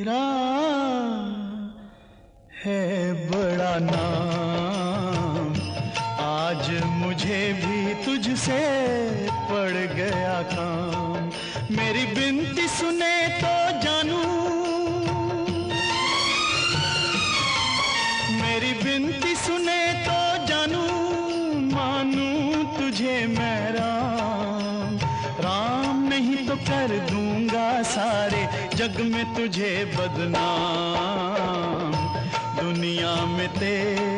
तेरा है बड़ा नाम। आज मुझे भी तुझसे पड़ गया काम। मेरी बिनती सुने तो जानू। मेरी बिनती सुने तो जानू, मानू तुझे मैं राम। राम नहीं तो कर दूँगा सारे जग में तुझे बदनाम दुनिया में तेरा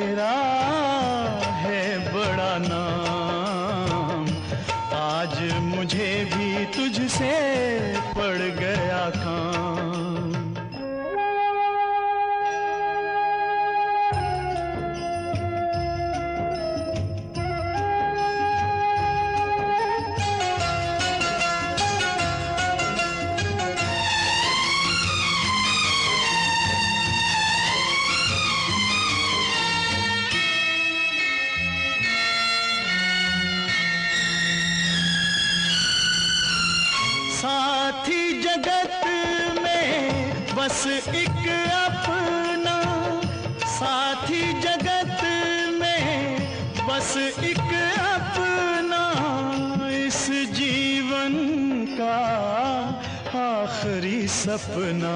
साथी जगत में बस एक अपना। साथी जगत में बस एक अपना। इस जीवन का आखिरी सपना।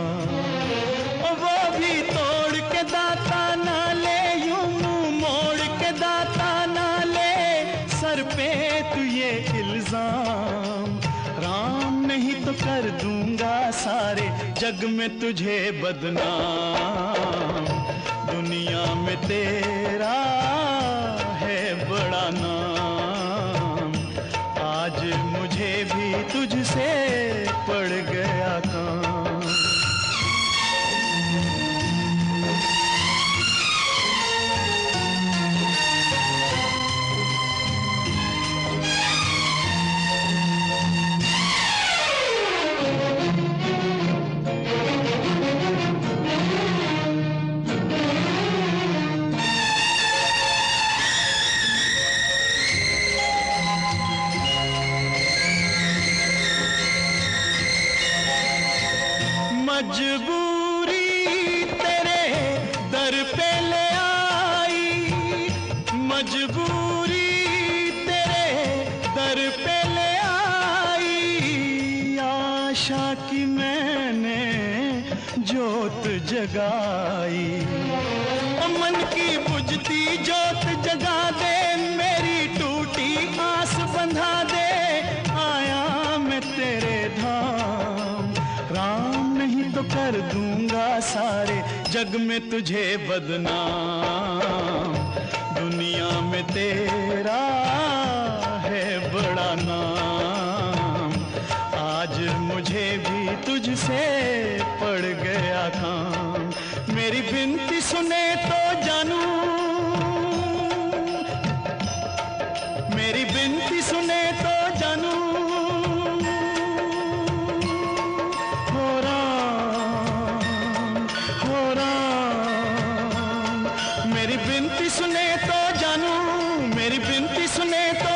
सारे जग में तुझे बदनाम। दुनिया में तेरा है बड़ा नाम। आज मुझे भी तुझसे पड़ गया काम। मजबूरी तेरे दर पे ले आई। मजबूरी तेरे दर पे ले आई। आशा की मैंने जोत जगाई। मन की बुझती जोत जगा कर दूँगा सारे जग में तुझे बदनाम। दुनिया में तेरा है बड़ा नाम। आज मुझे भी तुझसे पड़ गया काम। मेरी बिनती सुने तो जानू। राम मेरी बिनती सुने तो